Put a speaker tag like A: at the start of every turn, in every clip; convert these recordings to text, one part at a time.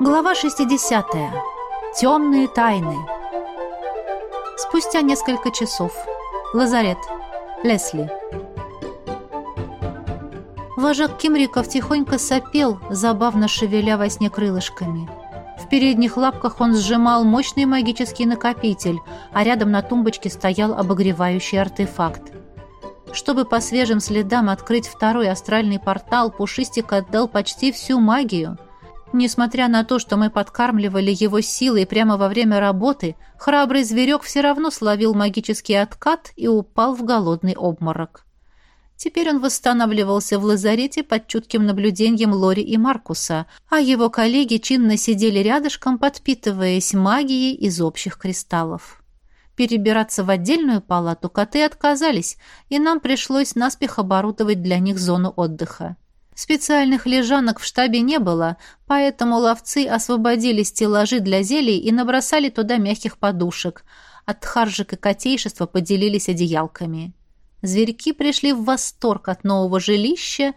A: Глава 60. Темные тайны. Спустя несколько часов. Лазарет. Лесли. Вожак Кимриков тихонько сопел, забавно шевеля во сне крылышками. В передних лапках он сжимал мощный магический накопитель, а рядом на тумбочке стоял обогревающий артефакт. Чтобы по свежим следам открыть второй астральный портал, Пушистик отдал почти всю магию – Несмотря на то, что мы подкармливали его силой прямо во время работы, храбрый зверек все равно словил магический откат и упал в голодный обморок. Теперь он восстанавливался в лазарете под чутким наблюдением Лори и Маркуса, а его коллеги чинно сидели рядышком, подпитываясь магией из общих кристаллов. Перебираться в отдельную палату коты отказались, и нам пришлось наспех оборудовать для них зону отдыха. Специальных лежанок в штабе не было, поэтому ловцы освободили стеллажи для зелий и набросали туда мягких подушек. От харжик и котейшества поделились одеялками. Зверьки пришли в восторг от нового жилища,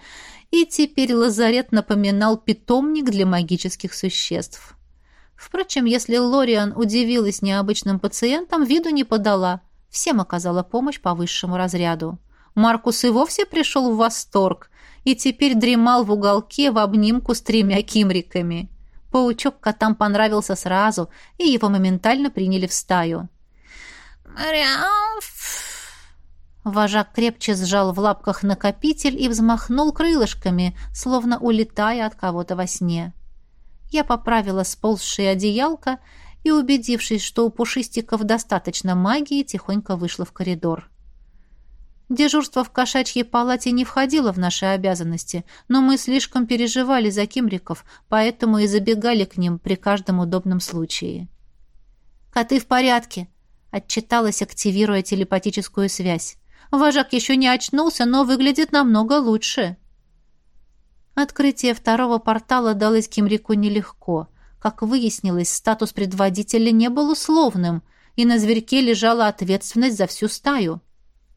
A: и теперь лазарет напоминал питомник для магических существ. Впрочем, если Лориан удивилась необычным пациентам, виду не подала. Всем оказала помощь по высшему разряду. Маркус и вовсе пришел в восторг и теперь дремал в уголке в обнимку с тремя кимриками. Паучок котам понравился сразу, и его моментально приняли в стаю.
B: «Ряф!»
A: Вожак крепче сжал в лапках накопитель и взмахнул крылышками, словно улетая от кого-то во сне. Я поправила сползшее одеялко и, убедившись, что у пушистиков достаточно магии, тихонько вышла в коридор. Дежурство в кошачьей палате не входило в наши обязанности, но мы слишком переживали за кимриков, поэтому и забегали к ним при каждом удобном случае. «Коты в порядке», — отчиталась, активируя телепатическую связь. «Вожак еще не очнулся, но выглядит намного лучше». Открытие второго портала далось Кимрику нелегко. Как выяснилось, статус предводителя не был условным, и на зверьке лежала ответственность за всю стаю.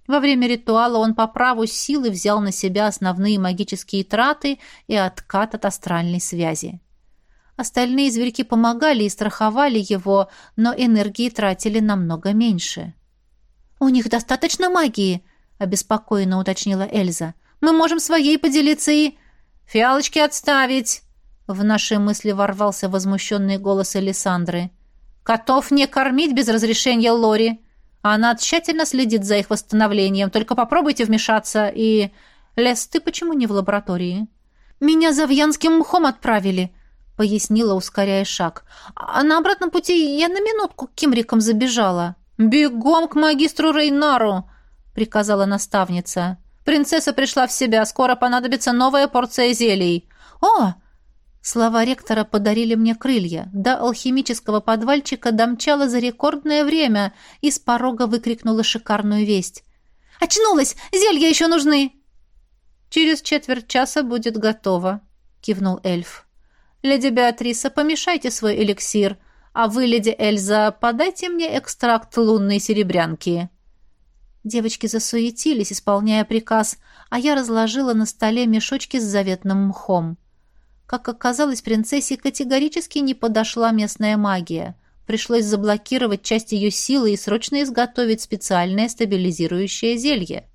A: Во время ритуала он по праву силы взял на себя основные магические траты и откат от астральной связи. Остальные зверьки помогали и страховали его, но энергии тратили намного меньше. «У них достаточно магии?» — обеспокоенно уточнила Эльза. «Мы можем своей поделиться и...» «Фиалочки отставить!» — в наши мысли ворвался возмущенный голос Элисандры. «Котов не кормить без разрешения Лори!» Она тщательно следит за их восстановлением. Только попробуйте вмешаться и... Лес, ты почему не в лаборатории? Меня за Вьянским мхом отправили, пояснила, ускоряя шаг. А на обратном пути я на минутку к Кимрикам забежала. Бегом к магистру Рейнару, приказала наставница. Принцесса пришла в себя, скоро понадобится новая порция зелий. О, Слова ректора подарили мне крылья. До алхимического подвальчика домчала за рекордное время и с порога выкрикнула шикарную весть. «Очнулась! Зелья еще нужны!» «Через четверть часа будет готово», — кивнул эльф. «Леди Беатриса, помешайте свой эликсир, а вы, леди Эльза, подайте мне экстракт лунной серебрянки». Девочки засуетились, исполняя приказ, а я разложила на столе мешочки с заветным мхом. Как оказалось, принцессе категорически не подошла местная магия. Пришлось заблокировать часть ее силы и срочно изготовить специальное стабилизирующее зелье.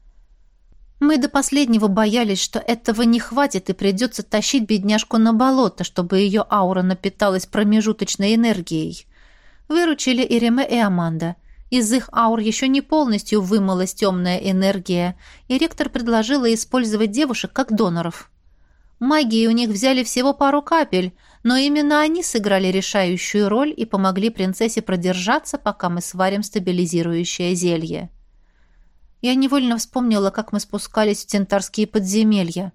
A: Мы до последнего боялись, что этого не хватит и придется тащить бедняжку на болото, чтобы ее аура напиталась промежуточной энергией. Выручили Иреме и Аманда. Из их аур еще не полностью вымылась темная энергия, и ректор предложила использовать девушек как доноров. Магии у них взяли всего пару капель, но именно они сыграли решающую роль и помогли принцессе продержаться, пока мы сварим стабилизирующее зелье. Я невольно вспомнила, как мы спускались в тентарские подземелья.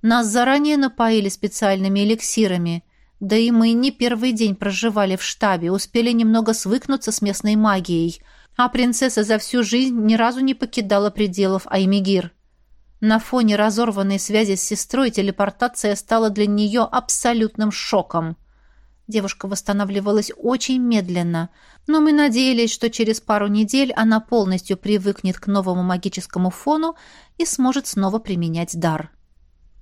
A: Нас заранее напоили специальными эликсирами, да и мы не первый день проживали в штабе, успели немного свыкнуться с местной магией, а принцесса за всю жизнь ни разу не покидала пределов Аймигир. На фоне разорванной связи с сестрой телепортация стала для нее абсолютным шоком. Девушка восстанавливалась очень медленно, но мы надеялись, что через пару недель она полностью привыкнет к новому магическому фону и сможет снова применять дар.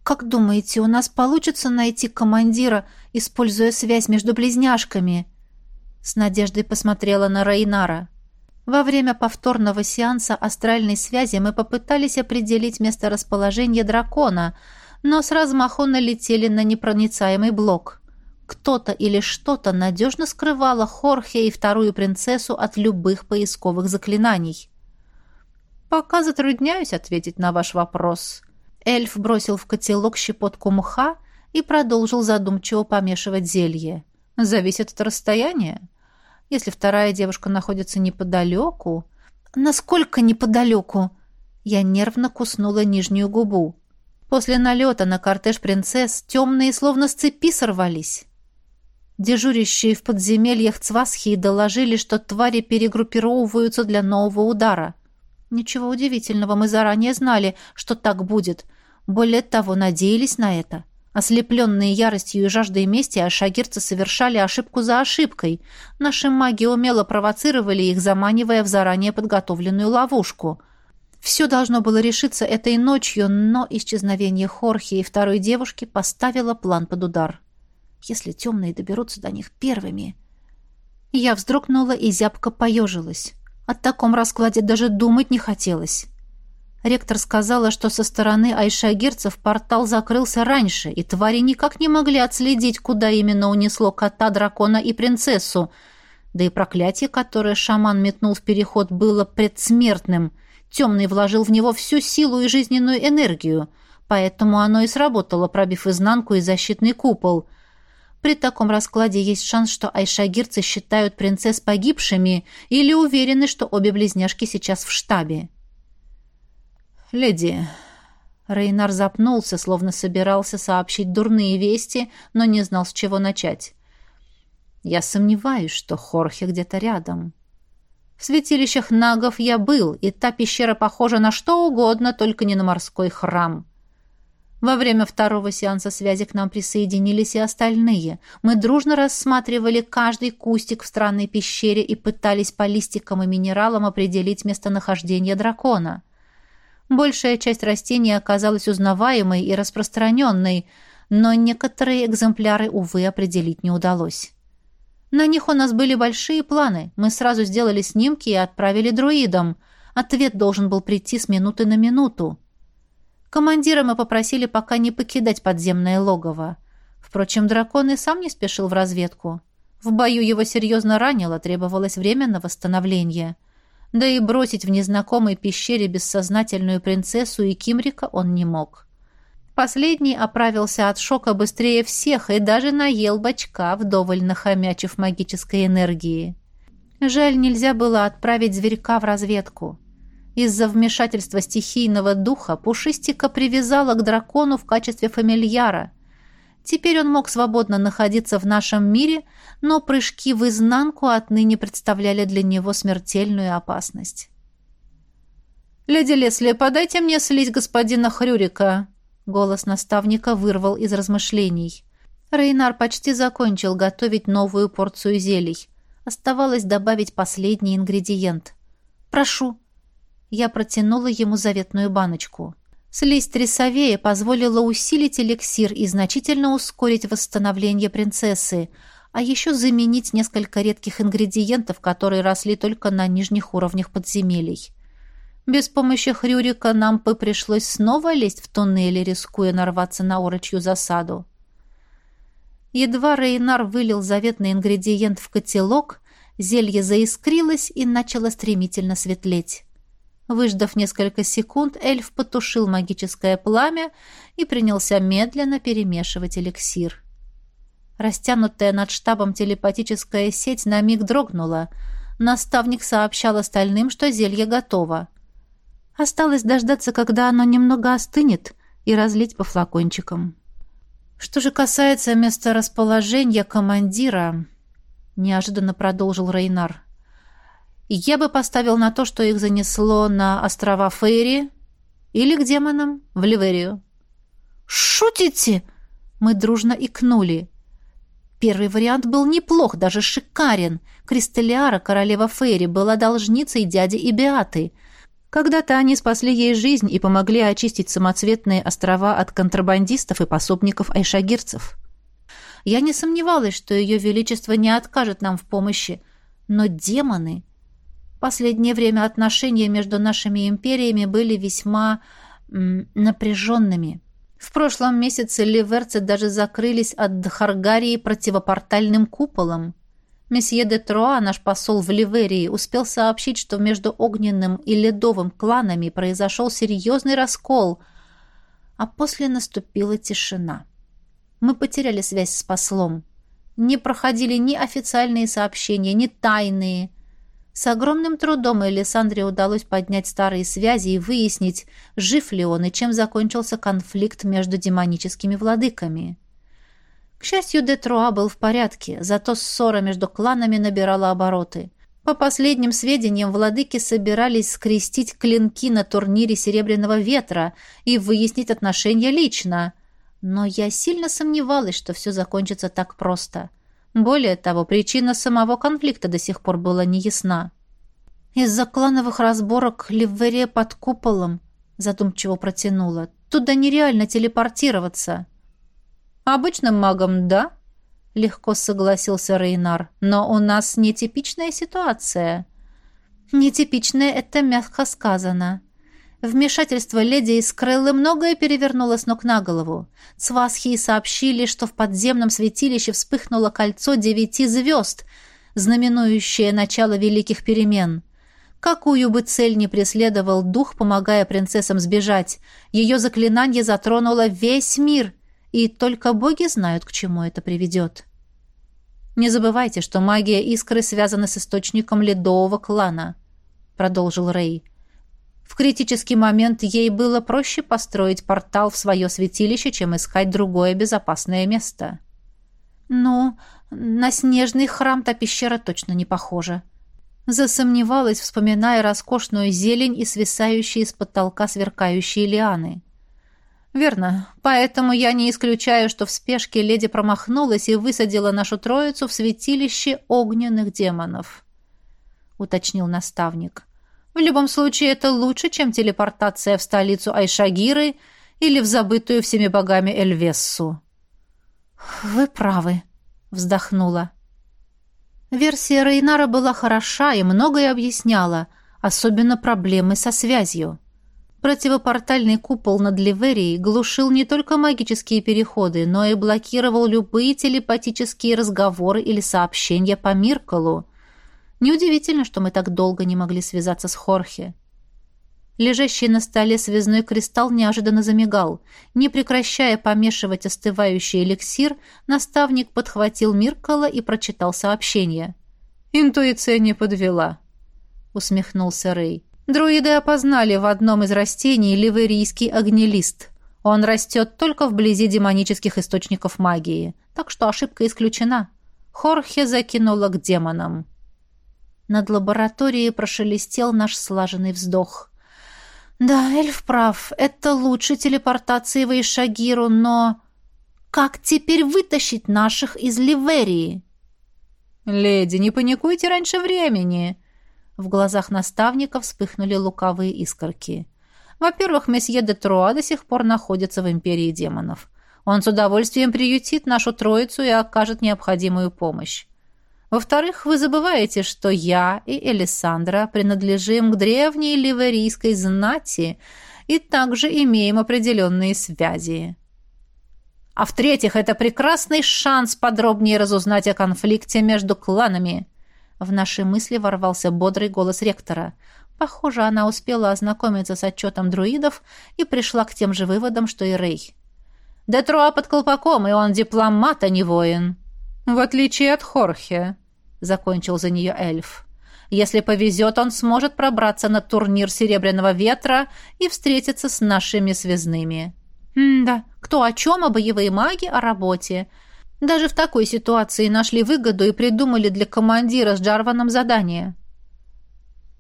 A: «Как думаете, у нас получится найти командира, используя связь между близняшками?» С надеждой посмотрела на Рейнара. Во время повторного сеанса астральной связи мы попытались определить месторасположение дракона, но с размаху налетели на непроницаемый блок. Кто-то или что-то надежно скрывало Хорхе и вторую принцессу от любых поисковых заклинаний. «Пока затрудняюсь ответить на ваш вопрос», Эльф бросил в котелок щепотку мха и продолжил задумчиво помешивать зелье. «Зависит от расстояния. Если вторая девушка находится неподалеку...» «Насколько неподалеку?» Я нервно куснула нижнюю губу. После налета на кортеж принцесс темные словно с цепи сорвались. Дежурящие в подземельях Цвасхи доложили, что твари перегруппировываются для нового удара. Ничего удивительного, мы заранее знали, что так будет. Более того, надеялись на это. Ослепленные яростью и жаждой мести, ашагирцы совершали ошибку за ошибкой. Наши маги умело провоцировали их, заманивая в заранее подготовленную ловушку. Все должно было решиться этой ночью, но исчезновение Хорхи и второй девушки поставило план под удар. Если темные доберутся до них первыми... Я вздрогнула и зябко поежилась. О таком раскладе даже думать не хотелось. Ректор сказала, что со стороны айшагирцев портал закрылся раньше, и твари никак не могли отследить, куда именно унесло кота, дракона и принцессу. Да и проклятие, которое шаман метнул в переход, было предсмертным. Темный вложил в него всю силу и жизненную энергию, поэтому оно и сработало, пробив изнанку и защитный купол. При таком раскладе есть шанс, что айшагирцы считают принцесс погибшими или уверены, что обе близняшки сейчас в штабе. «Леди...» Рейнар запнулся, словно собирался сообщить дурные вести, но не знал, с чего начать. «Я сомневаюсь, что Хорхе где-то рядом. В святилищах нагов я был, и та пещера похожа на что угодно, только не на морской храм». Во время второго сеанса связи к нам присоединились и остальные. Мы дружно рассматривали каждый кустик в странной пещере и пытались по листикам и минералам определить местонахождение дракона. Большая часть растений оказалась узнаваемой и распространенной, но некоторые экземпляры, увы, определить не удалось. На них у нас были большие планы. Мы сразу сделали снимки и отправили друидам. Ответ должен был прийти с минуты на минуту. Командира мы попросили пока не покидать подземное логово. Впрочем, дракон и сам не спешил в разведку. В бою его серьезно ранило, требовалось время на восстановление. Да и бросить в незнакомой пещере бессознательную принцессу и Кимрика он не мог. Последний оправился от шока быстрее всех и даже наел бочка, вдоволь нахомячив магической энергии. Жаль, нельзя было отправить зверька в разведку. Из-за вмешательства стихийного духа Пушистика привязала к дракону в качестве фамильяра. Теперь он мог свободно находиться в нашем мире, но прыжки в изнанку отныне представляли для него смертельную опасность. «Леди Лесли, подайте мне слизь господина Хрюрика!» Голос наставника вырвал из размышлений. Рейнар почти закончил готовить новую порцию зелий. Оставалось добавить последний ингредиент. «Прошу!» Я протянула ему заветную баночку. Слизь трясовея позволила усилить эликсир и значительно ускорить восстановление принцессы, а еще заменить несколько редких ингредиентов, которые росли только на нижних уровнях подземелий. Без помощи Хрюрика нам бы пришлось снова лезть в туннели, рискуя нарваться на орочью засаду. Едва Рейнар вылил заветный ингредиент в котелок, зелье заискрилось и начало стремительно светлеть. Выждав несколько секунд, эльф потушил магическое пламя и принялся медленно перемешивать эликсир. Растянутая над штабом телепатическая сеть на миг дрогнула. Наставник сообщал остальным, что зелье готово. Осталось дождаться, когда оно немного остынет, и разлить по флакончикам. Что же касается месторасположения командира, неожиданно продолжил Рейнар, я бы поставил на то, что их занесло на острова Фейри или к демонам в Ливерию. «Шутите?» Мы дружно икнули. Первый вариант был неплох, даже шикарен. Кристалиара, королева Фейри, была должницей дяди и Беаты. Когда-то они спасли ей жизнь и помогли очистить самоцветные острова от контрабандистов и пособников айшагирцев. Я не сомневалась, что ее величество не откажет нам в помощи, но демоны... Последнее время отношения между нашими империями были весьма напряженными. В прошлом месяце ливерцы даже закрылись от Дхаргарии противопортальным куполом. Месье де Троа, наш посол в Ливерии, успел сообщить, что между огненным и ледовым кланами произошел серьезный раскол, а после наступила тишина. Мы потеряли связь с послом. Не проходили ни официальные сообщения, ни тайные. С огромным трудом Элисандре удалось поднять старые связи и выяснить, жив ли он и чем закончился конфликт между демоническими владыками. К счастью, Детруа был в порядке, зато ссора между кланами набирала обороты. По последним сведениям, владыки собирались скрестить клинки на турнире Серебряного Ветра и выяснить отношения лично. Но я сильно сомневалась, что все закончится так просто. Более того, причина самого конфликта до сих пор была неясна. «Из-за клановых разборок Ливере под куполом», задумчиво протянула. «Туда нереально телепортироваться». «Обычным магом, да?» — легко согласился Рейнар. «Но у нас нетипичная ситуация». «Нетипичная — это мягко сказано». Вмешательство леди Искреллы многое перевернуло с ног на голову. Цвасхии сообщили, что в подземном святилище вспыхнуло кольцо девяти звезд, знаменующее начало великих перемен. Какую бы цель ни преследовал дух, помогая принцессам сбежать, ее заклинание затронуло весь мир — и только боги знают, к чему это приведет. «Не забывайте, что магия искры связана с источником ледового клана», — продолжил Рэй. «В критический момент ей было проще построить портал в свое святилище, чем искать другое безопасное место». «Ну, на снежный храм та пещера точно не похожа», засомневалась, вспоминая роскошную зелень и свисающие с потолка сверкающие лианы. «Верно. Поэтому я не исключаю, что в спешке леди промахнулась и высадила нашу троицу в святилище огненных демонов», — уточнил наставник. «В любом случае это лучше, чем телепортация в столицу Айшагиры или в забытую всеми богами Эльвессу». «Вы правы», — вздохнула. Версия Рейнара была хороша и многое объясняла, особенно проблемы со связью. Противопортальный купол над Ливерией глушил не только магические переходы, но и блокировал любые телепатические разговоры или сообщения по Миркалу. Неудивительно, что мы так долго не могли связаться с Хорхе. Лежащий на столе связной кристалл неожиданно замигал. Не прекращая помешивать остывающий эликсир, наставник подхватил Миркала и прочитал сообщение. «Интуиция не подвела», — усмехнулся Рэй. Друиды опознали в одном из растений ливерийский огнелист. Он растет только вблизи демонических источников магии, так что ошибка исключена. Хорхе закинула к демонам. Над лабораторией прошелестел наш слаженный вздох. «Да, эльф прав. Это лучше телепортации в Ишагиру, но... Как теперь вытащить наших из Ливерии?» «Леди, не паникуйте раньше времени!» В глазах наставника вспыхнули лукавые искорки. Во-первых, месье де Труа до сих пор находится в империи демонов. Он с удовольствием приютит нашу троицу и окажет необходимую помощь. Во-вторых, вы забываете, что я и Элисандра принадлежим к древней ливерийской знати и также имеем определенные связи. А в-третьих, это прекрасный шанс подробнее разузнать о конфликте между кланами. В наши мысли ворвался бодрый голос ректора. Похоже, она успела ознакомиться с отчетом друидов и пришла к тем же выводам, что и Рей. «Детруа под колпаком, и он дипломат, а не воин». «В отличие от Хорхе», — закончил за нее эльф. «Если повезет, он сможет пробраться на турнир Серебряного Ветра и встретиться с нашими связными». «М-да, кто о чем, а боевые маги о работе. Даже в такой ситуации нашли выгоду и придумали для командира с Джарваном задание.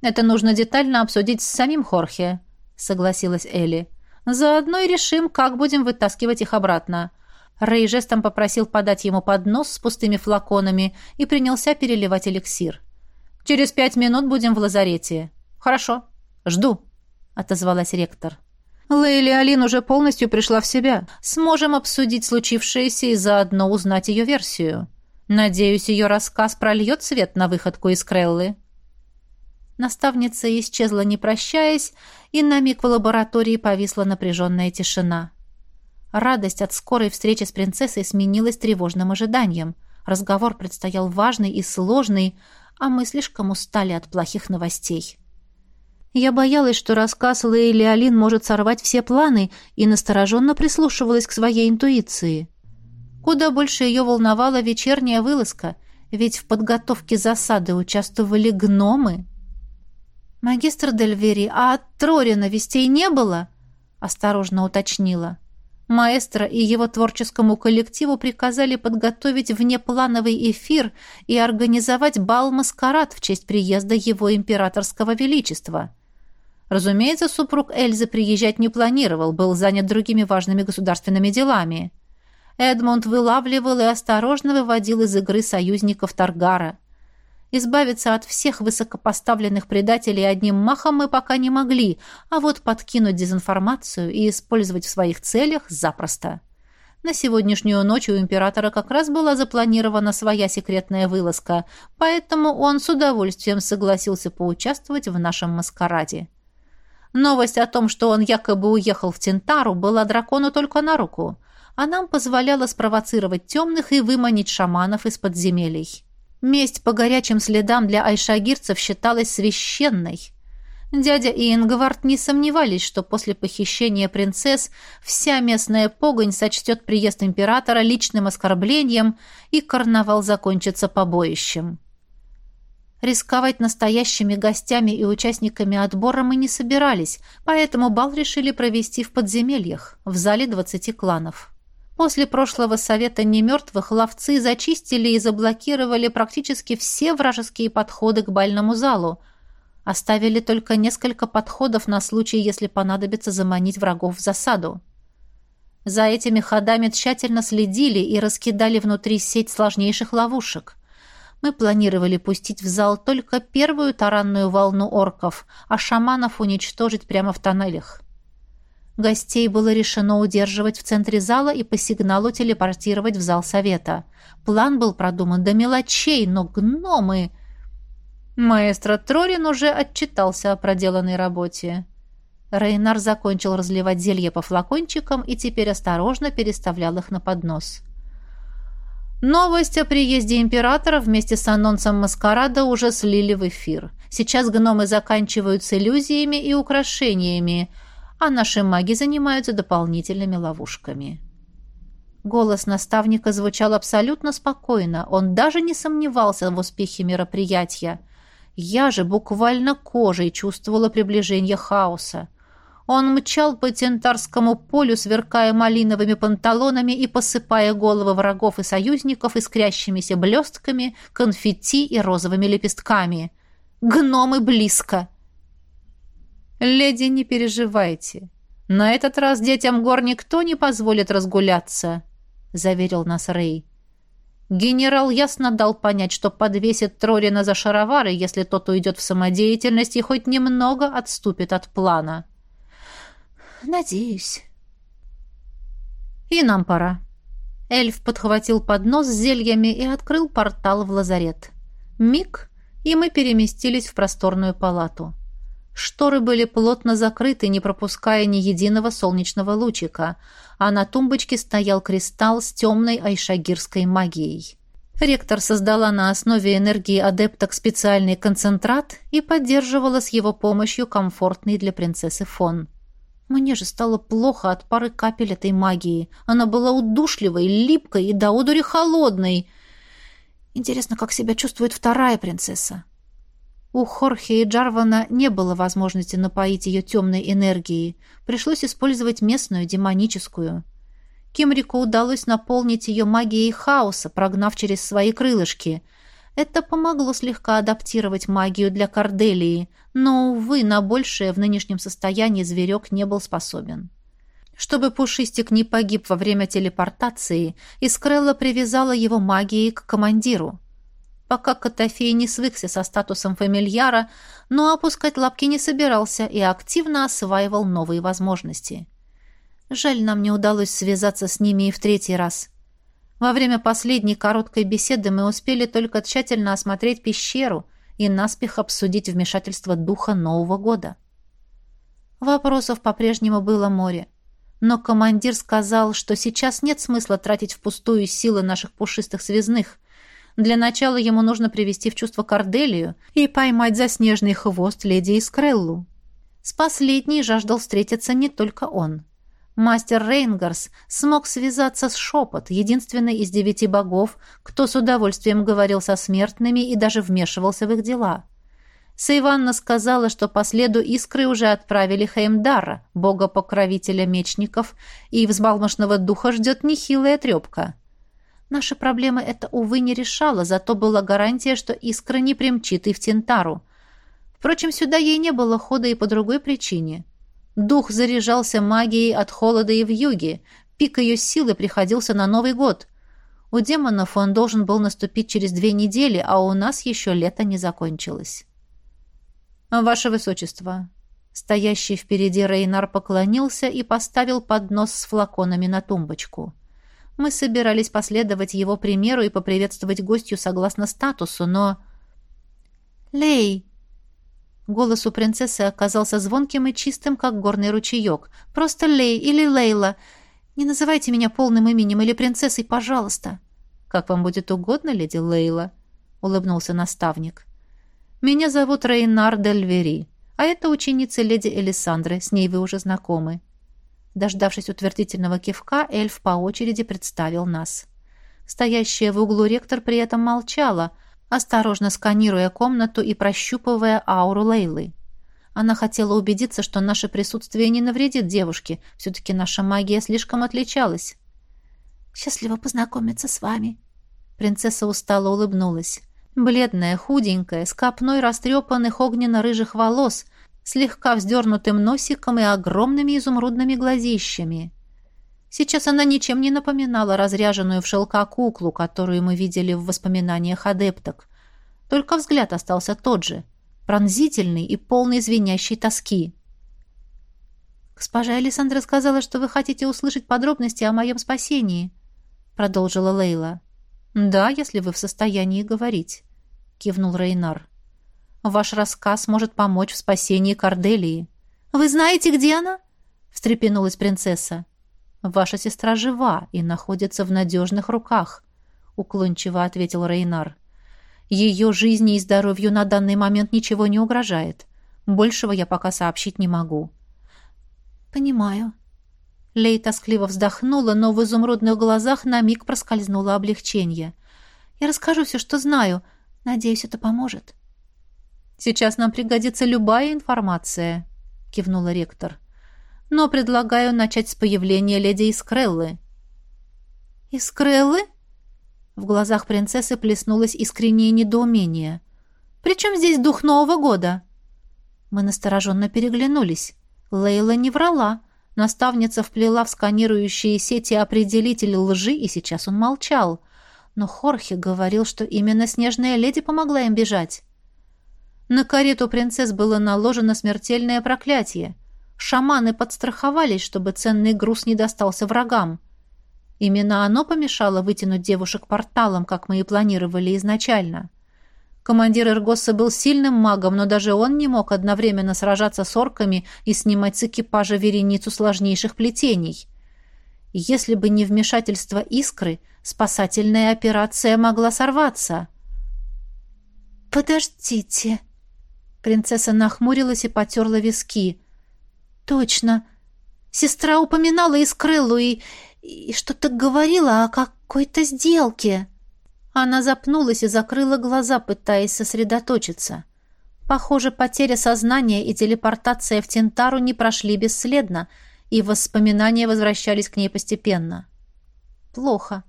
A: «Это нужно детально обсудить с самим Хорхе», — согласилась Элли. «Заодно и решим, как будем вытаскивать их обратно». Рэй жестом попросил подать ему поднос с пустыми флаконами и принялся переливать эликсир. «Через пять минут будем в лазарете». «Хорошо. Жду». отозвалась ректор. Лейли Алин уже полностью пришла в себя. Сможем обсудить случившееся и заодно узнать ее версию. Надеюсь, ее рассказ прольет свет на выходку из Креллы. Наставница исчезла, не прощаясь, и на миг в лаборатории повисла напряженная тишина. Радость от скорой встречи с принцессой сменилась тревожным ожиданием. Разговор предстоял важный и сложный, а мы слишком устали от плохих новостей. Я боялась, что рассказ Лейли Алин может сорвать все планы, и настороженно прислушивалась к своей интуиции. Куда больше ее волновала вечерняя вылазка, ведь в подготовке засады участвовали гномы. «Магистр Дельвери, а от Трорина вестей не было?» — осторожно уточнила. Маэстро и его творческому коллективу приказали подготовить внеплановый эфир и организовать бал-маскарад в честь приезда его императорского величества. Разумеется, супруг Эльзы приезжать не планировал, был занят другими важными государственными делами. Эдмунд вылавливал и осторожно выводил из игры союзников Таргара. Избавиться от всех высокопоставленных предателей одним махом мы пока не могли, а вот подкинуть дезинформацию и использовать в своих целях запросто. На сегодняшнюю ночь у императора как раз была запланирована своя секретная вылазка, поэтому он с удовольствием согласился поучаствовать в нашем маскараде. Новость о том, что он якобы уехал в Тентару, была дракону только на руку, а нам позволяла спровоцировать темных и выманить шаманов из подземелий. Месть по горячим следам для айшагирцев считалась священной. Дядя и Ингвард не сомневались, что после похищения принцесс вся местная погонь сочтет приезд императора личным оскорблением, и карнавал закончится побоищем. Рисковать настоящими гостями и участниками отбора мы не собирались, поэтому бал решили провести в подземельях, в зале двадцати кланов. После прошлого совета немертвых ловцы зачистили и заблокировали практически все вражеские подходы к бальному залу. Оставили только несколько подходов на случай, если понадобится заманить врагов в засаду. За этими ходами тщательно следили и раскидали внутри сеть сложнейших ловушек – мы планировали пустить в зал только первую таранную волну орков, а шаманов уничтожить прямо в тоннелях. Гостей было решено удерживать в центре зала и по сигналу телепортировать в зал совета. План был продуман до мелочей, но гномы... Маэстро Трорин уже отчитался о проделанной работе. Рейнар закончил разливать зелье по флакончикам и теперь осторожно переставлял их на поднос. Новость о приезде императора вместе с анонсом маскарада уже слили в эфир. Сейчас гномы заканчивают с иллюзиями и украшениями, а наши маги занимаются дополнительными ловушками. Голос наставника звучал абсолютно спокойно, он даже не сомневался в успехе мероприятия. Я же буквально кожей чувствовала приближение хаоса. Он мчал по Тентарскому полю, сверкая малиновыми панталонами и посыпая головы врагов и союзников искрящимися блестками, конфетти и розовыми лепестками. «Гномы близко!» «Леди, не переживайте. На этот раз детям гор никто не позволит разгуляться», — заверил нас Рэй. Генерал ясно дал понять, что подвесит Трорина за шаровары, если тот уйдет в самодеятельность и хоть немного отступит от плана.
B: Надеюсь.
A: И нам пора. Эльф подхватил поднос с зельями и открыл портал в лазарет. Миг, и мы переместились в просторную палату. Шторы были плотно закрыты, не пропуская ни единого солнечного лучика, а на тумбочке стоял кристалл с темной айшагирской магией. Ректор создала на основе энергии адепток специальный концентрат и поддерживала с его помощью комфортный для принцессы фон. Мне же стало плохо от пары капель этой магии. Она была удушливой, липкой и до одури холодной. Интересно, как себя чувствует вторая принцесса? У Хорхе и Джарвана не было возможности напоить ее темной энергией. Пришлось использовать местную, демоническую. Кимрику удалось наполнить ее магией хаоса, прогнав через свои крылышки — это помогло слегка адаптировать магию для Корделии, но, увы, на большее в нынешнем состоянии зверек не был способен. Чтобы Пушистик не погиб во время телепортации, Искрелла привязала его магией к командиру. Пока Котофей не свыкся со статусом фамильяра, но опускать лапки не собирался и активно осваивал новые возможности. Жаль, нам не удалось связаться с ними и в третий раз. Во время последней короткой беседы мы успели только тщательно осмотреть пещеру и наспех обсудить вмешательство духа Нового года. Вопросов по-прежнему было море. Но командир сказал, что сейчас нет смысла тратить впустую силы наших пушистых связных. Для начала ему нужно привести в чувство Корделию и поймать за снежный хвост леди Искреллу. С последней жаждал встретиться не только он. Мастер Рейнгарс смог связаться с Шепот, единственный из девяти богов, кто с удовольствием говорил со смертными и даже вмешивался в их дела. Сейванна сказала, что по следу искры уже отправили Хеймдара, бога-покровителя мечников, и взбалмошного духа ждет нехилая трепка. Наши проблемы это, увы, не решало, зато была гарантия, что искра не примчит и в Тентару. Впрочем, сюда ей не было хода и по другой причине. Дух заряжался магией от холода и в юге, пик ее силы приходился на Новый год. У демонов он должен был наступить через две недели, а у нас еще лето не закончилось. «Ваше Высочество!» Стоящий впереди Рейнар поклонился и поставил поднос с флаконами на тумбочку. Мы собирались последовать его примеру и поприветствовать гостью согласно статусу, но... «Лей!» Голос у принцессы оказался звонким и чистым, как горный ручеек. «Просто Лей или Лейла. Не называйте меня полным именем или принцессой, пожалуйста». «Как вам будет угодно, леди Лейла», — улыбнулся наставник. Меня зовут Рейнар Дельвери, а это ученица леди Элисандры, с ней вы уже знакомы». Дождавшись утвердительного кивка, эльф по очереди представил нас. Стоящая в углу ректор при этом молчала, осторожно сканируя комнату и прощупывая ауру Лейлы. Она хотела убедиться, что наше присутствие не навредит девушке, все-таки наша магия слишком отличалась. «Счастливо познакомиться с вами», Принцесса устало улыбнулась. Бледная, худенькая, с копной растрепанных огненно-рыжих волос, слегка вздернутым носиком и огромными изумрудными глазищами. Сейчас она ничем не напоминала разряженную в шелка куклу, которую мы видели в воспоминаниях адепток. Только взгляд остался тот же, пронзительный и полный звенящей тоски. «Госпожа Александра сказала, что вы хотите услышать подробности о моем спасении», — продолжила Лейла. «Да, если вы в состоянии говорить». — кивнул Рейнар. «Ваш рассказ может помочь в спасении Корделии». «Вы знаете, где она?» — встрепенулась принцесса. «Ваша сестра жива и находится в надежных руках», — уклончиво ответил Рейнар. «Ее жизни и здоровью на данный момент ничего не угрожает. Большего я пока сообщить не могу». «Понимаю». Лей тоскливо вздохнула, но в изумрудных глазах на миг проскользнуло облегчение. «Я расскажу все, что знаю», — Надеюсь, это поможет. Сейчас нам пригодится любая информация, кивнула ректор. Но предлагаю начать с появления леди Искреллы. Искреллы? В глазах принцессы плеснулось искреннее недоумение. «Причем здесь дух Нового года?» Мы настороженно переглянулись. Лейла не врала. Наставница вплела в сканирующие сети определитель лжи, и сейчас он молчал. Но Хорхе говорил, что именно снежная леди помогла им бежать. На карету принцесс было наложено смертельное проклятие. Шаманы подстраховались, чтобы ценный груз не достался врагам. Именно оно помешало вытянуть девушек порталом, как мы и планировали изначально. Командир Эргосса был сильным магом, но даже он не мог одновременно сражаться с орками и снимать с экипажа вереницу сложнейших плетений. Если бы не вмешательство искры, спасательная операция могла сорваться. «Подождите!» Принцесса нахмурилась и потерла виски. «Точно! Сестра упоминала Искрылу и, и что-то говорила о какой-то сделке!» Она запнулась и закрыла глаза, пытаясь сосредоточиться. Похоже, потеря сознания и телепортация в Тентару не прошли бесследно — и воспоминания возвращались к ней постепенно. Плохо.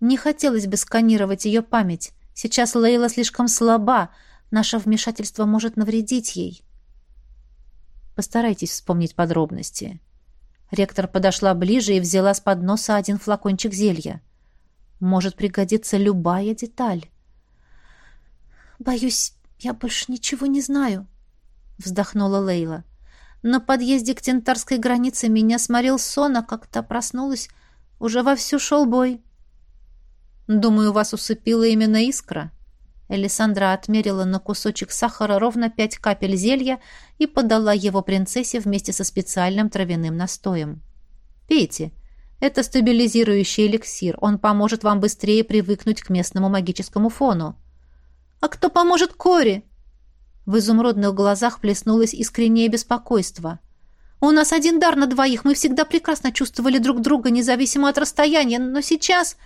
A: Не хотелось бы сканировать ее память. Сейчас Лейла слишком слаба. Наше вмешательство может навредить ей. Постарайтесь вспомнить подробности. Ректор подошла ближе и взяла с подноса один флакончик зелья. Может пригодиться любая деталь. «Боюсь, я больше ничего не знаю», — вздохнула Лейла. «На подъезде к тентарской границе меня сморил сон, а как-то проснулась. Уже вовсю шел бой». «Думаю, вас усыпила именно искра». Элисандра отмерила на кусочек сахара ровно пять капель зелья и подала его принцессе вместе со специальным травяным настоем. «Пейте. Это стабилизирующий эликсир. Он поможет вам быстрее привыкнуть к местному магическому фону». «А кто поможет Кори?» В изумрудных глазах плеснулось искреннее беспокойство. «У нас один дар на двоих. Мы всегда прекрасно чувствовали друг друга, независимо от расстояния. Но сейчас...»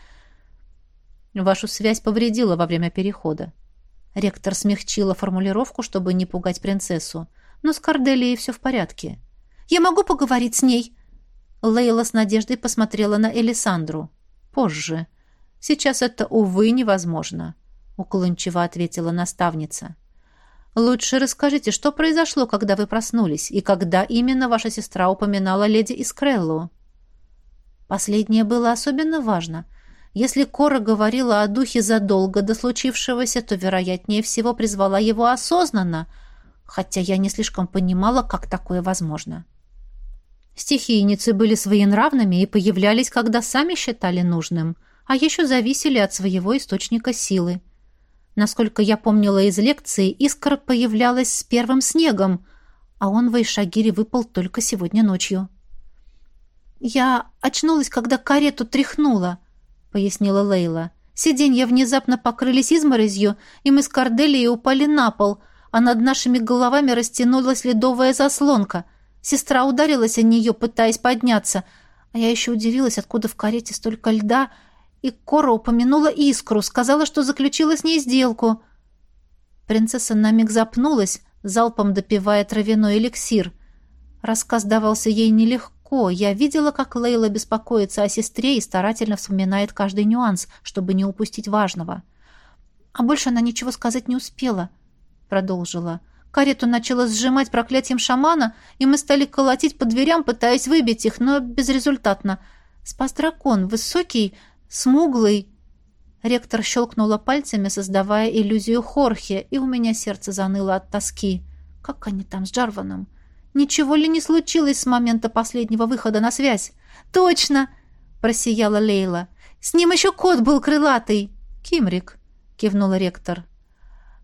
A: Вашу связь повредила во время перехода. Ректор смягчила формулировку, чтобы не пугать принцессу. Но с Корделией все в порядке. «Я могу поговорить с ней?» Лейла с надеждой посмотрела на Элисандру. «Позже. Сейчас это, увы, невозможно», — уклончиво ответила наставница. «Лучше расскажите, что произошло, когда вы проснулись, и когда именно ваша сестра упоминала леди Искреллу?» Последнее было особенно важно — если Кора говорила о духе задолго до случившегося, то, вероятнее всего, призвала его осознанно, хотя я не слишком понимала, как такое возможно. Стихийницы были своенравными и появлялись, когда сами считали нужным, а еще зависели от своего источника силы. Насколько я помнила из лекции, искра появлялась с первым снегом, а он в Айшагире выпал только сегодня ночью. Я очнулась, когда карету тряхнула —— пояснила Лейла. «Сиденья внезапно покрылись изморозью, и мы с Корделией упали на пол, а над нашими головами растянулась ледовая заслонка. Сестра ударилась о нее, пытаясь подняться, а я еще удивилась, откуда в карете столько льда, и Кора упомянула искру, сказала, что заключила с ней сделку». Принцесса на миг запнулась, залпом допивая травяной эликсир. Рассказ давался ей нелегко, легко. Я видела, как Лейла беспокоится о сестре и старательно вспоминает каждый нюанс, чтобы не упустить важного. А больше она ничего сказать не успела, продолжила. Карету начала сжимать проклятием шамана, и мы стали колотить по дверям, пытаясь выбить их, но безрезультатно. Спас дракон, высокий, смуглый. Ректор щелкнула пальцами, создавая иллюзию Хорхе, и у меня сердце заныло от тоски. Как они там с Джарваном? — Ничего ли не случилось с момента последнего выхода на связь? Точно, просияла Лейла. С ним еще кот был крылатый. Кимрик, кивнула ректор.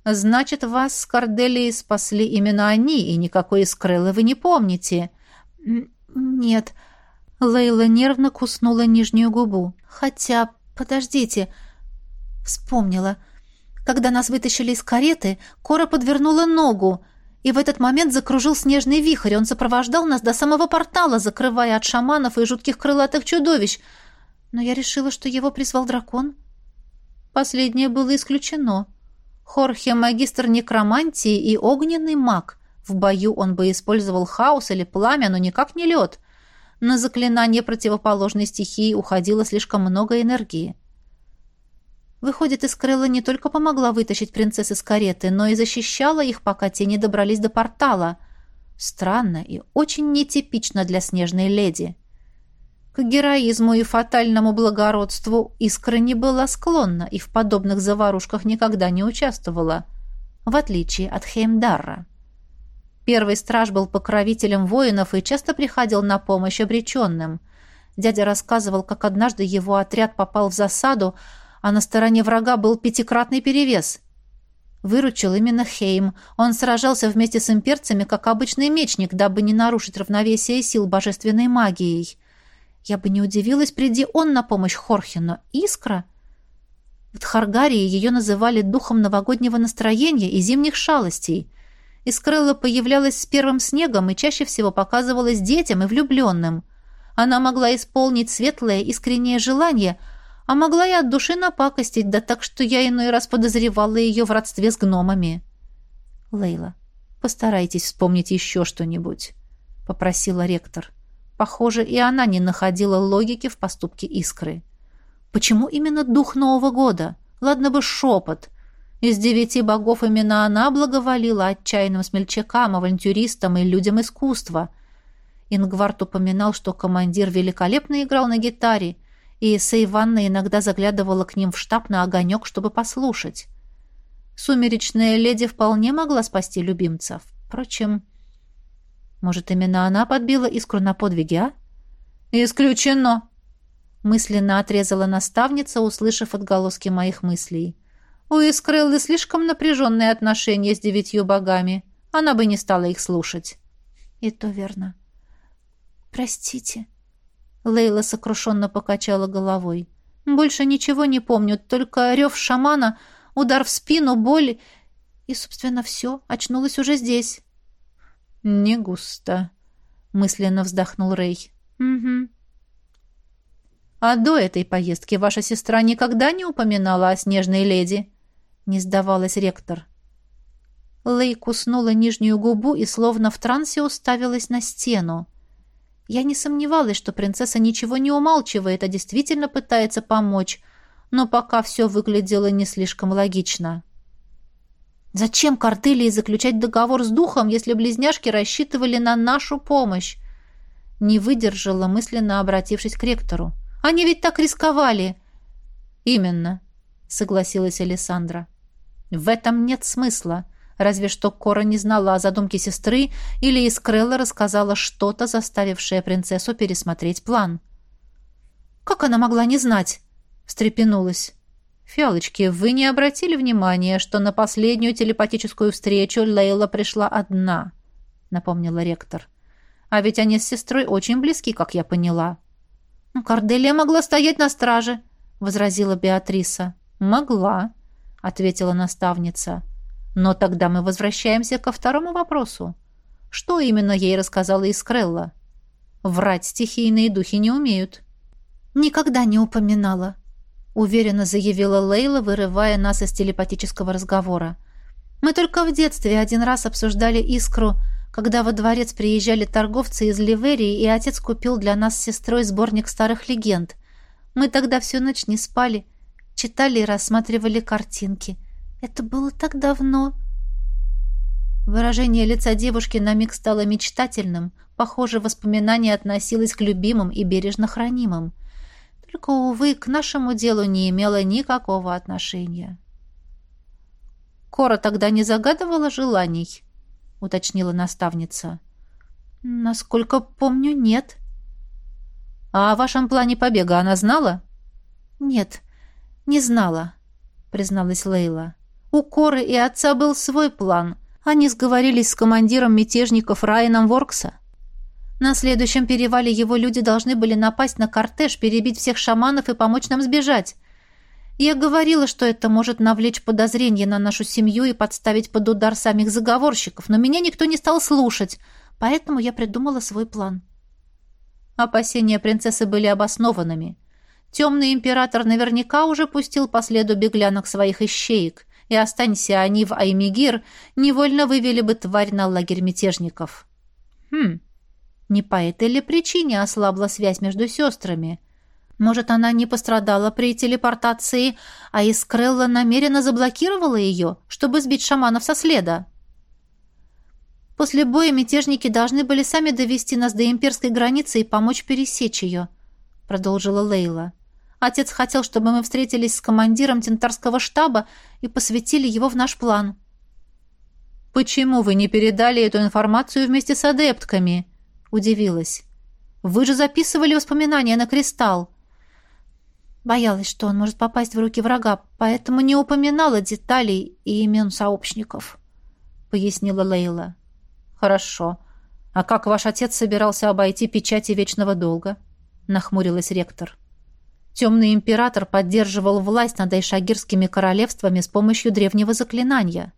A: Значит, вас с Корделией спасли именно они, и никакой искрылы вы не помните. Нет. Лейла нервно куснула нижнюю губу. Хотя, подождите, вспомнила. Когда нас вытащили из кареты, Кора подвернула ногу и в этот момент закружил снежный вихрь. Он сопровождал нас до самого портала, закрывая от шаманов и жутких крылатых чудовищ. Но я решила, что его призвал дракон. Последнее было исключено. Хорхе — магистр некромантии и огненный маг. В бою он бы использовал хаос или пламя, но никак не лед. На заклинание противоположной стихии уходило слишком много энергии. Выходит, Искрелла не только помогла вытащить принцесс из кареты, но и защищала их, пока те не добрались до портала. Странно и очень нетипично для снежной леди. К героизму и фатальному благородству Искра не была склонна и в подобных заварушках никогда не участвовала, в отличие от Хеймдарра. Первый страж был покровителем воинов и часто приходил на помощь обреченным. Дядя рассказывал, как однажды его отряд попал в засаду, а на стороне врага был пятикратный перевес. Выручил именно Хейм. Он сражался вместе с имперцами, как обычный мечник, дабы не нарушить равновесие сил божественной магией. Я бы не удивилась, приди он на помощь Хорхе, Искра... В Тхаргарии ее называли духом новогоднего настроения и зимних шалостей. Искрыла появлялась с первым снегом и чаще всего показывалась детям и влюбленным. Она могла исполнить светлое искреннее желание – а могла и от души напакостить, да так, что я иной раз подозревала ее в родстве с гномами. Лейла, постарайтесь вспомнить еще что-нибудь, — попросила ректор. Похоже, и она не находила логики в поступке Искры. Почему именно дух Нового года? Ладно бы шепот. Из девяти богов именно она благоволила отчаянным смельчакам, авантюристам и людям искусства. Ингвард упоминал, что командир великолепно играл на гитаре — и Сейванна иногда заглядывала к ним в штаб на огонек, чтобы послушать. Сумеречная леди вполне могла спасти любимца. Впрочем, может, именно она подбила искру на подвиги, а? «Исключено!» Мысленно отрезала наставница, услышав отголоски моих мыслей. У Искреллы слишком напряженные отношения с девятью богами. Она бы не стала их слушать.
B: И то верно. Простите. Лейла сокрушенно покачала головой. Больше ничего не помню, только рев шамана, удар в спину, боль и, собственно, все. Очнулась уже здесь.
A: «Не густо», — мысленно вздохнул Рэй.
B: «Угу».
A: «А до этой поездки ваша сестра никогда не упоминала о снежной леди?» не сдавалась ректор.
B: Лей куснула нижнюю губу и словно в трансе уставилась на стену. Я не сомневалась, что принцесса ничего не умалчивает, а действительно пытается помочь, но пока все выглядело не слишком логично. Зачем Картелии заключать договор с духом, если близняшки рассчитывали на нашу помощь? Не выдержала, мысленно обратившись к ректору. Они ведь так рисковали.
A: Именно, согласилась Александра. В этом нет смысла. Разве что Кора не знала о задумке сестры или Искрелла рассказала что-то, заставившее принцессу пересмотреть план.
B: «Как она могла не знать?» — встрепенулась.
A: «Фиалочки, вы не обратили внимания, что на последнюю телепатическую встречу Лейла пришла одна?» — напомнила ректор. «А ведь они с сестрой очень близки, как я поняла».
B: «Ну, Корделия могла стоять на страже», — возразила Беатриса.
A: «Могла», ответила наставница. Но тогда мы возвращаемся ко второму вопросу. Что именно ей рассказала Искрелла? Врать стихийные духи не умеют.
B: Никогда не упоминала, уверенно заявила Лейла, вырывая нас из телепатического разговора. Мы только в детстве один раз обсуждали искру, когда во дворец приезжали торговцы из Ливерии, и отец купил для нас с сестрой сборник старых легенд. Мы тогда всю ночь не спали, читали и рассматривали картинки. Это было так давно. Выражение лица девушки на миг стало мечтательным. Похоже, воспоминание относилось к любимым и бережно хранимым. Только, увы, к нашему делу не имело никакого отношения.
A: «Кора тогда не загадывала желаний?» — уточнила наставница.
B: «Насколько помню, нет».
A: «А о вашем плане побега она знала?»
B: «Нет, «Не знала», — призналась Лейла. «У Коры и отца был свой план. Они сговорились с командиром мятежников Райаном Воркса. На следующем перевале его люди должны были напасть на кортеж, перебить всех шаманов и помочь нам сбежать. Я говорила, что это может навлечь подозрение на нашу семью и подставить под удар самих заговорщиков, но меня никто не стал слушать, поэтому я придумала свой план».
A: Опасения принцессы были обоснованными. Темный император наверняка уже пустил по следу беглянок своих ищеек, и останься они в Аймигир, невольно вывели бы тварь на лагерь мятежников. Хм, не по этой ли причине ослабла связь между сестрами? Может, она не пострадала при телепортации, а Искрелла намеренно заблокировала ее, чтобы сбить шаманов со следа?
B: После боя мятежники должны были сами довести нас до имперской границы и помочь пересечь ее, продолжила Лейла. Отец хотел, чтобы мы встретились с командиром тентарского штаба и посвятили его в наш план.
A: «Почему вы не передали эту информацию вместе с адептками?» – удивилась. «Вы же записывали воспоминания на кристалл».
B: Боялась, что он может попасть в руки врага, поэтому не упоминала деталей и имен сообщников, — пояснила Лейла.
A: «Хорошо. А как ваш отец собирался обойти печати вечного долга?» — нахмурилась ректор. Темный император поддерживал власть над айшагирскими королевствами с помощью древнего заклинания.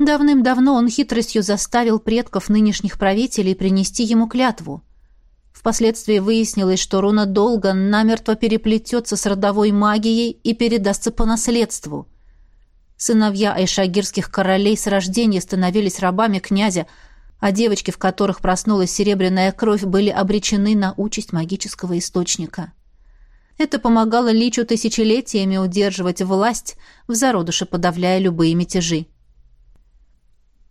A: Давным-давно он хитростью заставил предков нынешних правителей принести ему клятву. Впоследствии выяснилось, что руна долго намертво переплетется с родовой магией и передастся по наследству. Сыновья айшагирских королей с рождения становились рабами князя, а девочки, в которых проснулась серебряная кровь, были обречены на участь магического источника. Это помогало Личу тысячелетиями удерживать власть, в зародыше подавляя любые мятежи.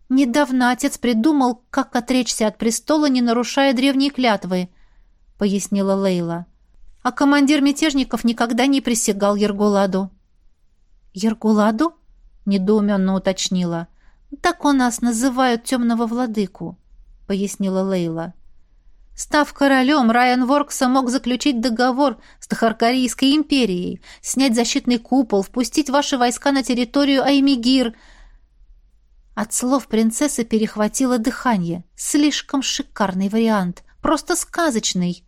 B: «Недавно отец придумал, как отречься от престола, не нарушая древние клятвы», — пояснила Лейла. «А командир мятежников никогда не присягал Ергуладу».
A: «Ергуладу?» — недоуменно уточнила. «Так у нас называют темного владыку», — пояснила Лейла. Став королем, Райан Воркса мог заключить договор с Тахаркарийской империей, снять защитный купол, впустить ваши войска на территорию Аймигир. От слов принцессы перехватило дыхание. Слишком шикарный вариант, просто сказочный.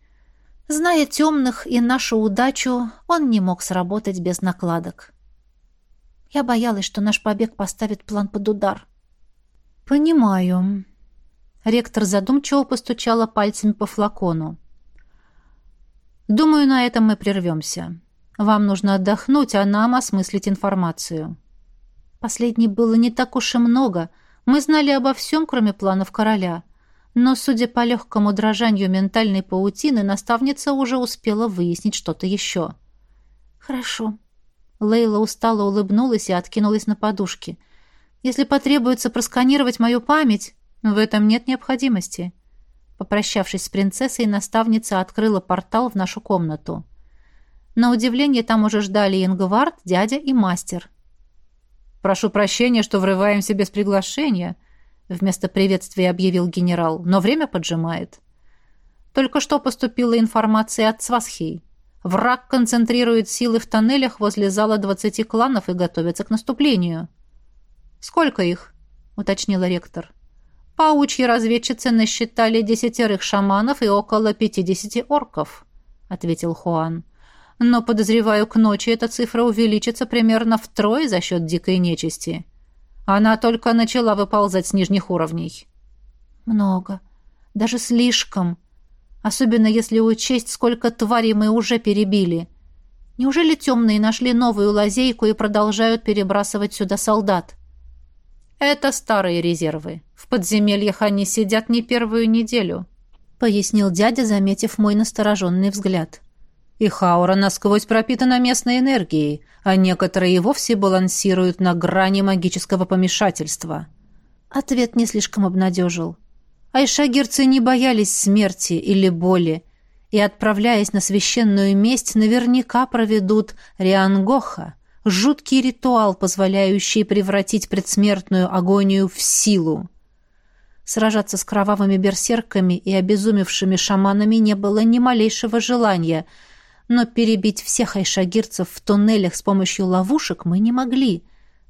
A: Зная темных и нашу удачу, он не мог сработать без накладок. Я боялась, что наш побег поставит план под удар.
B: «Понимаю»,
A: Ректор задумчиво постучала пальцами по флакону. «Думаю, на этом мы прервемся. Вам нужно отдохнуть, а нам осмыслить информацию». Последней было не так уж и много. Мы знали обо всем, кроме планов короля. Но, судя по легкому дрожанию ментальной паутины, наставница уже успела выяснить что-то еще.
B: «Хорошо».
A: Лейла устало улыбнулась и откинулась на подушки. «Если потребуется просканировать мою память...» В этом нет необходимости. Попрощавшись с принцессой, наставница открыла портал в нашу комнату. На удивление там уже ждали Ингвард, дядя и мастер. «Прошу прощения, что врываемся без приглашения», — вместо приветствия объявил генерал, «но время поджимает». Только что поступила информация от Свасхей. Враг концентрирует силы в тоннелях возле зала двадцати кланов и готовится к наступлению. «Сколько их?» — уточнила ректор. Паучьи разведчицы насчитали десятерых шаманов и около пятидесяти орков, ответил Хуан. Но, подозреваю, к ночи эта цифра увеличится примерно втрое за счет дикой нечисти. Она только начала выползать с нижних уровней.
B: Много. Даже слишком. Особенно если учесть, сколько тварей мы уже перебили. Неужели темные нашли новую лазейку и продолжают перебрасывать сюда солдат?
A: Это старые резервы. В подземельях они сидят не первую неделю, пояснил дядя, заметив мой настороженный взгляд. Их аура насквозь пропитана местной энергией, а некоторые и вовсе балансируют на грани магического помешательства.
B: Ответ не слишком обнадежил. Айшагирцы не боялись смерти или боли, и, отправляясь на священную месть, наверняка проведут Риангоха, жуткий ритуал, позволяющий превратить предсмертную агонию в силу. Сражаться с кровавыми берсерками и обезумевшими шаманами не было ни малейшего желания, но перебить всех айшагирцев в туннелях с помощью ловушек мы не могли.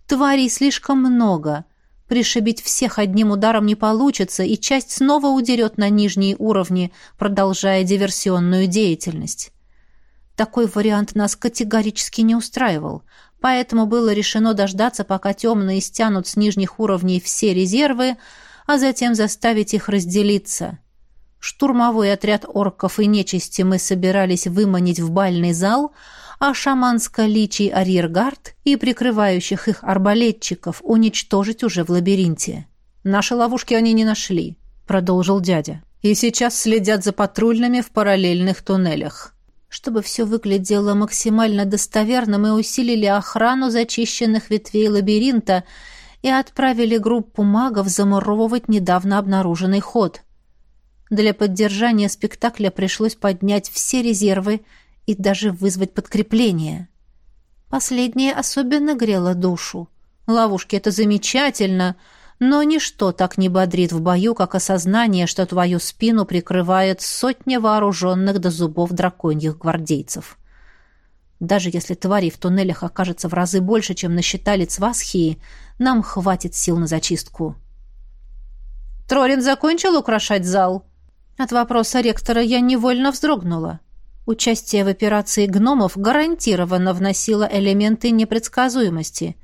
B: Тварей слишком много. Пришибить всех одним ударом не получится, и часть снова удерет на нижние уровни, продолжая диверсионную деятельность. Такой вариант нас категорически не устраивал, поэтому было решено дождаться, пока темные стянут с нижних уровней все резервы, а затем заставить их разделиться. Штурмовой отряд орков и нечисти мы собирались выманить в бальный зал, а шаманско-личий арьергард и прикрывающих их арбалетчиков уничтожить уже в лабиринте. «Наши ловушки они не нашли», — продолжил дядя, «и сейчас следят за патрульными в параллельных туннелях». Чтобы все выглядело максимально достоверно, мы усилили охрану зачищенных ветвей лабиринта и отправили группу магов замуровывать недавно обнаруженный ход. Для поддержания спектакля пришлось поднять все резервы и даже вызвать подкрепление. Последнее особенно грело душу. Ловушки — это замечательно — но ничто так не бодрит в бою, как осознание, что твою спину прикрывает сотня вооруженных до зубов драконьих гвардейцев. Даже если тварей в туннелях окажется в разы больше, чем насчитали цвасхии, нам хватит сил на зачистку. «Трорин закончил украшать зал?» От вопроса ректора я невольно вздрогнула. Участие в операции гномов гарантированно вносило элементы непредсказуемости.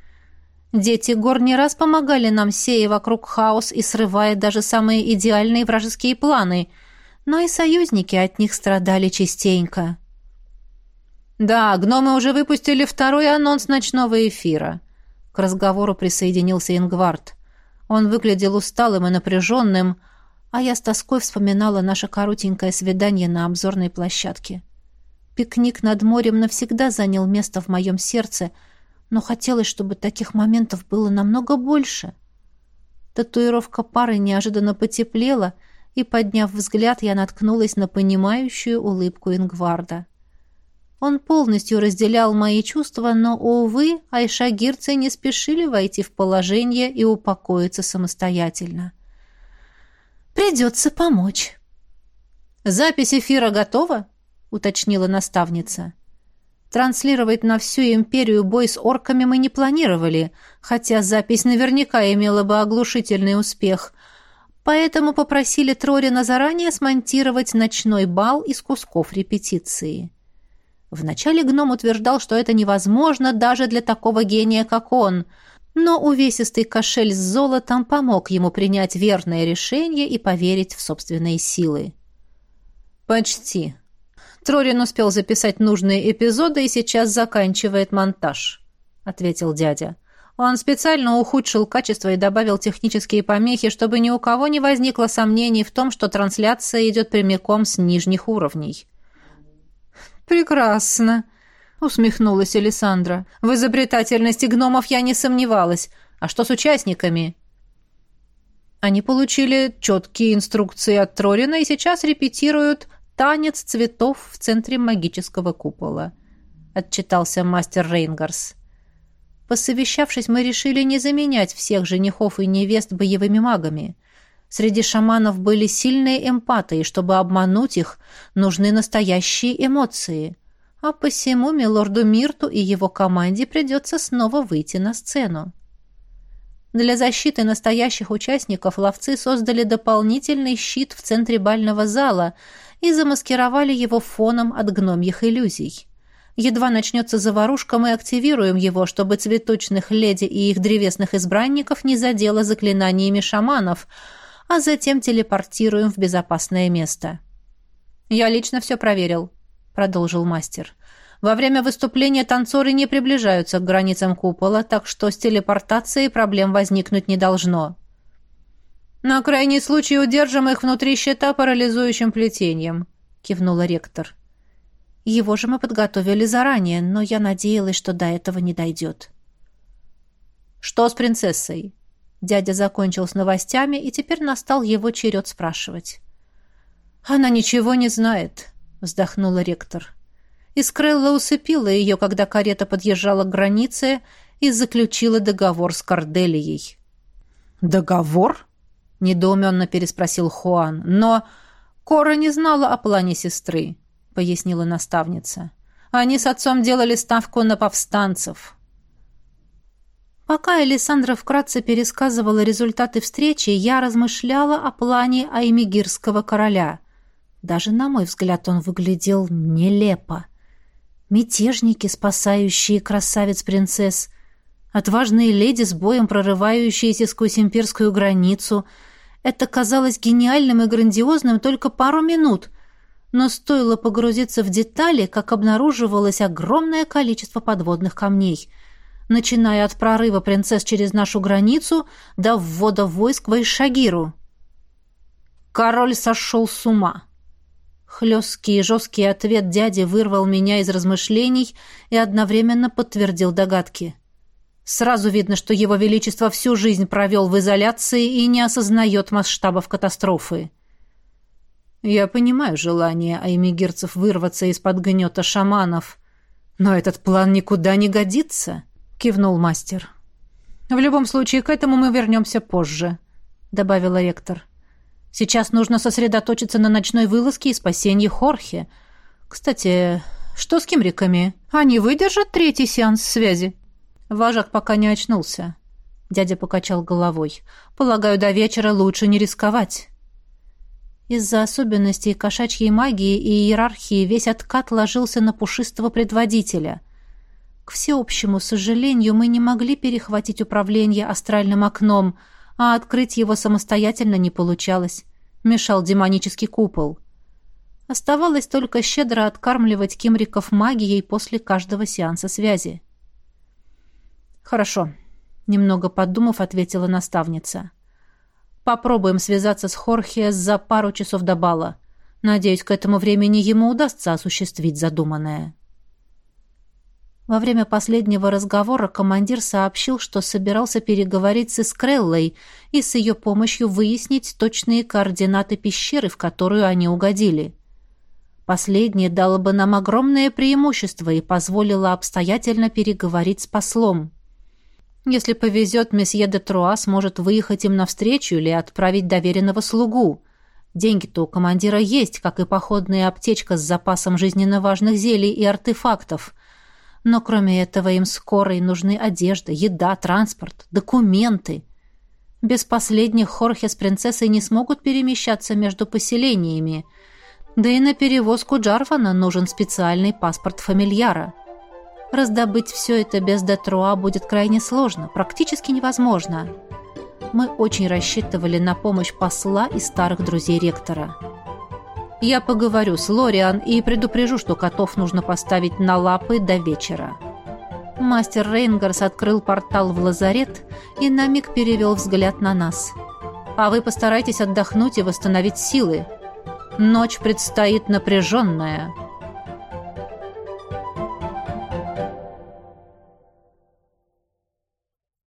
B: Дети гор не раз помогали нам, сея вокруг хаос и срывая даже самые идеальные вражеские планы, но и союзники от них страдали частенько. «Да, гномы уже выпустили второй анонс ночного эфира». К разговору присоединился Ингвард. Он выглядел усталым и напряженным, а я с тоской вспоминала наше коротенькое свидание на обзорной площадке. Пикник над морем навсегда занял место в моем сердце — но хотелось, чтобы таких моментов было намного больше. Татуировка пары неожиданно потеплела, и, подняв взгляд, я наткнулась на понимающую улыбку Ингварда.
A: Он полностью разделял мои чувства, но, увы, айшагирцы не спешили войти в положение и упокоиться самостоятельно. «Придется помочь». «Запись эфира готова?» — уточнила наставница. Транслировать на всю империю бой с орками мы не планировали, хотя запись наверняка имела бы оглушительный успех. Поэтому попросили Трорина заранее смонтировать ночной бал из кусков репетиции. Вначале гном утверждал, что это невозможно даже для такого гения, как он, но увесистый кошель с золотом помог ему принять верное решение и поверить в собственные силы. «Почти», Трорин успел записать нужные эпизоды и сейчас заканчивает монтаж», — ответил дядя. Он специально ухудшил качество и добавил технические помехи, чтобы ни у кого не возникло сомнений в том, что трансляция идет прямиком с нижних уровней. «Прекрасно», — усмехнулась Александра. «В изобретательности гномов я не сомневалась. А что с участниками?» Они получили четкие инструкции от Трорина и сейчас репетируют танец цветов в центре магического купола», — отчитался мастер Рейнгарс. Посовещавшись, мы решили не заменять всех женихов и невест боевыми магами. Среди шаманов были сильные эмпаты, и чтобы обмануть их, нужны настоящие эмоции. А посему милорду Мирту и его команде придется снова выйти на сцену. Для защиты настоящих участников ловцы создали дополнительный щит в центре бального зала — и замаскировали его фоном от гномьих иллюзий. Едва начнется заварушка, мы активируем его, чтобы цветочных леди и их древесных избранников не задело заклинаниями шаманов, а затем телепортируем в безопасное место. «Я лично все проверил», — продолжил мастер. «Во время выступления танцоры не приближаются к границам купола, так что с телепортацией проблем возникнуть не должно». «На крайний случай удержим их внутри щита парализующим плетением», — кивнула ректор. «Его же мы подготовили заранее, но я надеялась, что до этого не дойдет». «Что с принцессой?» Дядя закончил с новостями, и теперь настал его черед спрашивать. «Она ничего не знает», — вздохнула ректор. Искрелла усыпила ее, когда карета подъезжала к границе, и заключила договор с Корделией. «Договор?» — недоуменно переспросил Хуан. «Но Кора не знала о плане сестры», — пояснила наставница. «Они с отцом делали ставку на повстанцев». Пока Александра вкратце пересказывала результаты встречи, я размышляла о плане Аймигирского короля. Даже, на мой взгляд, он выглядел нелепо. Мятежники, спасающие красавец-принцесс, отважные леди с боем прорывающиеся сквозь имперскую границу — это казалось гениальным и грандиозным только пару минут, но стоило погрузиться в детали, как обнаруживалось огромное количество подводных камней, начиная от прорыва принцесс через нашу границу до ввода войск в Айшагиру. Король сошел с ума. Хлесткий и жесткий ответ дяди вырвал меня из размышлений и одновременно подтвердил догадки. Сразу видно, что его величество всю жизнь провел в изоляции и не осознает масштабов катастрофы. Я понимаю желание аймигирцев вырваться из-под гнета шаманов, но этот план никуда не годится, кивнул мастер. В любом случае, к этому мы вернемся позже, добавила ректор. Сейчас нужно сосредоточиться на ночной вылазке и спасении Хорхе. Кстати, что с кимриками? Они выдержат третий сеанс связи? Важак пока не очнулся. Дядя покачал головой. Полагаю, до вечера лучше не рисковать. Из-за особенностей кошачьей магии и иерархии весь откат ложился на пушистого предводителя. К всеобщему сожалению, мы не могли перехватить управление астральным окном, а открыть его самостоятельно не получалось. Мешал демонический купол. Оставалось только щедро откармливать кимриков магией после каждого сеанса связи. «Хорошо», — немного подумав, ответила наставница. «Попробуем связаться с Хорхе за пару часов до бала. Надеюсь, к этому времени ему удастся осуществить задуманное». Во время последнего разговора командир сообщил, что собирался переговорить с Искреллой и с ее помощью выяснить точные координаты пещеры, в которую они угодили. Последнее дало бы нам огромное преимущество и позволило обстоятельно переговорить с послом. Если повезет, месье де Труа сможет выехать им навстречу или отправить доверенного слугу. Деньги-то у командира есть, как и походная аптечка с запасом жизненно важных зелий и артефактов. Но кроме этого им скоро и нужны одежда, еда, транспорт, документы. Без последних Хорхе с принцессой не смогут перемещаться между поселениями. Да и на перевозку Джарвана нужен специальный паспорт фамильяра. Раздобыть все это без Детруа будет крайне сложно, практически невозможно. Мы очень рассчитывали на помощь посла и старых друзей ректора. Я поговорю с Лориан и предупрежу, что котов нужно поставить на лапы до вечера. Мастер Рейнгарс открыл портал в лазарет и на миг перевел взгляд на нас. А вы постарайтесь отдохнуть и восстановить силы. Ночь предстоит напряженная.